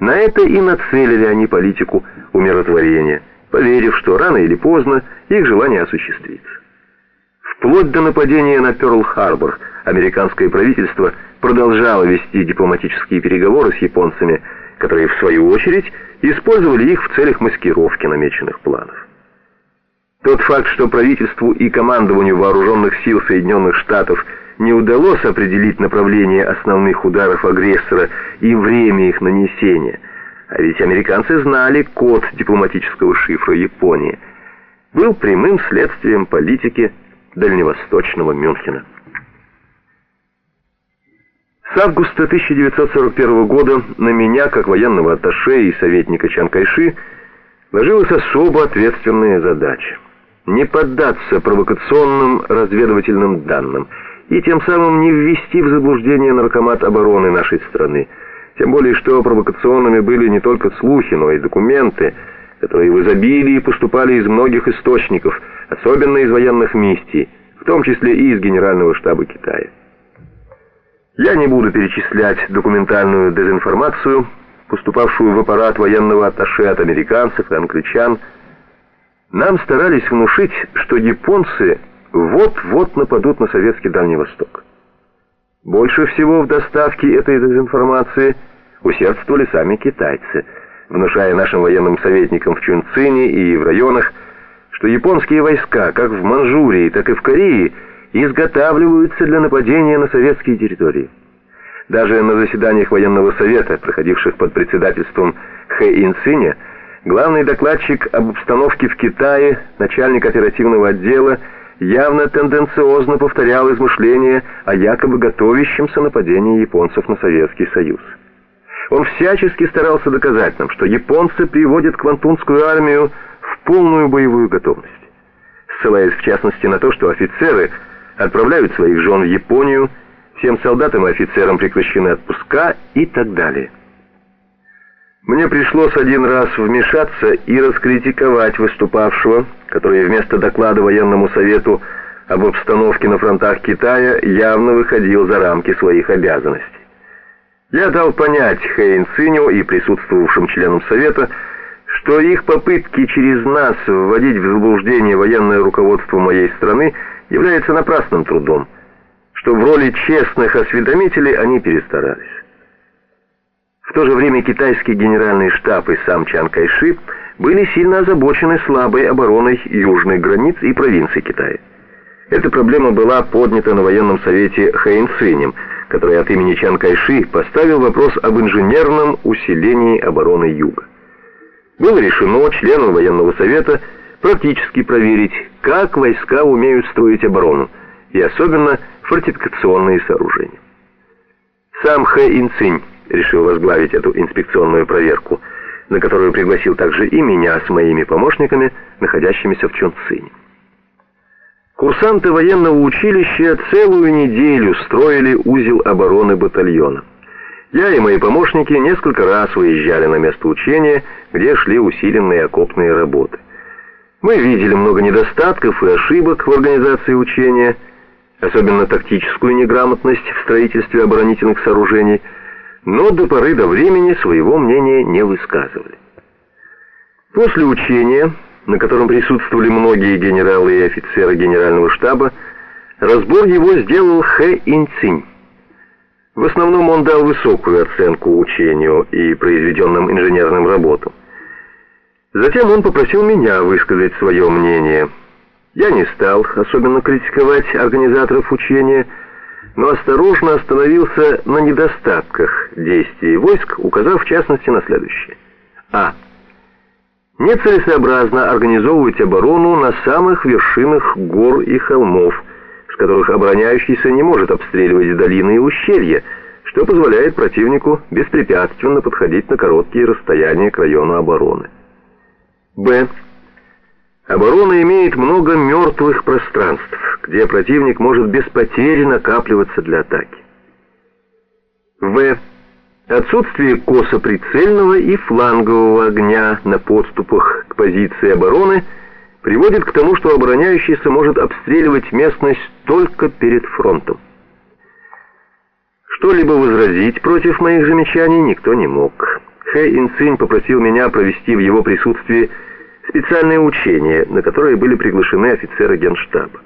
На это и нацелили они политику умиротворения, поверив, что рано или поздно их желание осуществится. Вплоть до нападения на Пёрл-Харбор американское правительство продолжало вести дипломатические переговоры с японцами, которые, в свою очередь, использовали их в целях маскировки намеченных планов. Тот факт, что правительству и командованию вооруженных сил Соединенных Штатов не удалось определить направление основных ударов агрессора и время их нанесения, а ведь американцы знали код дипломатического шифра Японии, был прямым следствием политики дальневосточного Мюнхена. С августа 1941 года на меня, как военного атташе и советника Чан Кайши, ложилась особо ответственная задача не поддаться провокационным разведывательным данным и тем самым не ввести в заблуждение наркомат обороны нашей страны. Тем более, что провокационными были не только слухи, но и документы, которые в изобилии поступали из многих источников, особенно из военных миссий, в том числе и из Генерального штаба Китая. Я не буду перечислять документальную дезинформацию, поступавшую в аппарат военного атташе от американцев и англичан. Нам старались внушить, что японцы вот-вот нападут на советский Дальний Восток. Больше всего в доставке этой дезинформации усердствовали сами китайцы, внушая нашим военным советникам в Чунцине и в районах, что японские войска, как в Манчжурии, так и в Корее, изготавливаются для нападения на советские территории. Даже на заседаниях военного совета, проходивших под председательством Хэ Инциня, главный докладчик об обстановке в Китае, начальник оперативного отдела, явно тенденциозно повторял измышления о якобы готовящемся нападении японцев на Советский Союз. Он всячески старался доказать нам, что японцы приводят Квантунскую армию полную боевую готовность, ссылаясь в частности на то, что офицеры отправляют своих жен в Японию, всем солдатам и офицерам прекращены отпуска и так далее. Мне пришлось один раз вмешаться и раскритиковать выступавшего, который вместо доклада военному совету об обстановке на фронтах Китая явно выходил за рамки своих обязанностей. Я дал понять Хэйн Циню и присутствовавшим членам совета, что их попытки через нас вводить в заблуждение военное руководство моей страны является напрасным трудом, что в роли честных осведомителей они перестарались. То же время китайский генеральный штаб и сам Чан Кайши были сильно озабочены слабой обороной южных границ и провинций Китая. Эта проблема была поднята на военном совете Хэйн Цинем, который от имени Чан Кайши поставил вопрос об инженерном усилении обороны юга было решено членам военного совета практически проверить, как войска умеют строить оборону, и особенно фортификационные сооружения. Сам Хэ Инцинь решил возглавить эту инспекционную проверку, на которую пригласил также и меня с моими помощниками, находящимися в Чунцине. Курсанты военного училища целую неделю строили узел обороны батальона. Я и мои помощники несколько раз выезжали на место учения, где шли усиленные окопные работы. Мы видели много недостатков и ошибок в организации учения, особенно тактическую неграмотность в строительстве оборонительных сооружений, но до поры до времени своего мнения не высказывали. После учения, на котором присутствовали многие генералы и офицеры генерального штаба, разбор его сделал Хэ Инцинь. В основном он дал высокую оценку учению и произведенным инженерным работам. Затем он попросил меня высказать свое мнение. Я не стал особенно критиковать организаторов учения, но осторожно остановился на недостатках действий войск, указав в частности на следующее. А. Нецелесообразно организовывать оборону на самых вершинах гор и холмов, которых обороняющийся не может обстреливать долины и ущелья, что позволяет противнику беспрепятственно подходить на короткие расстояния к району обороны. Б. Оборона имеет много мертвых пространств, где противник может без потери накапливаться для атаки. В. Отсутствие косоприцельного и флангового огня на подступах к позиции обороны – приводит к тому, что обороняющийся может обстреливать местность только перед фронтом. Что-либо возразить против моих замечаний никто не мог. Хэ Инцинь попросил меня провести в его присутствии специальные учения, на которые были приглашены офицеры генштаба.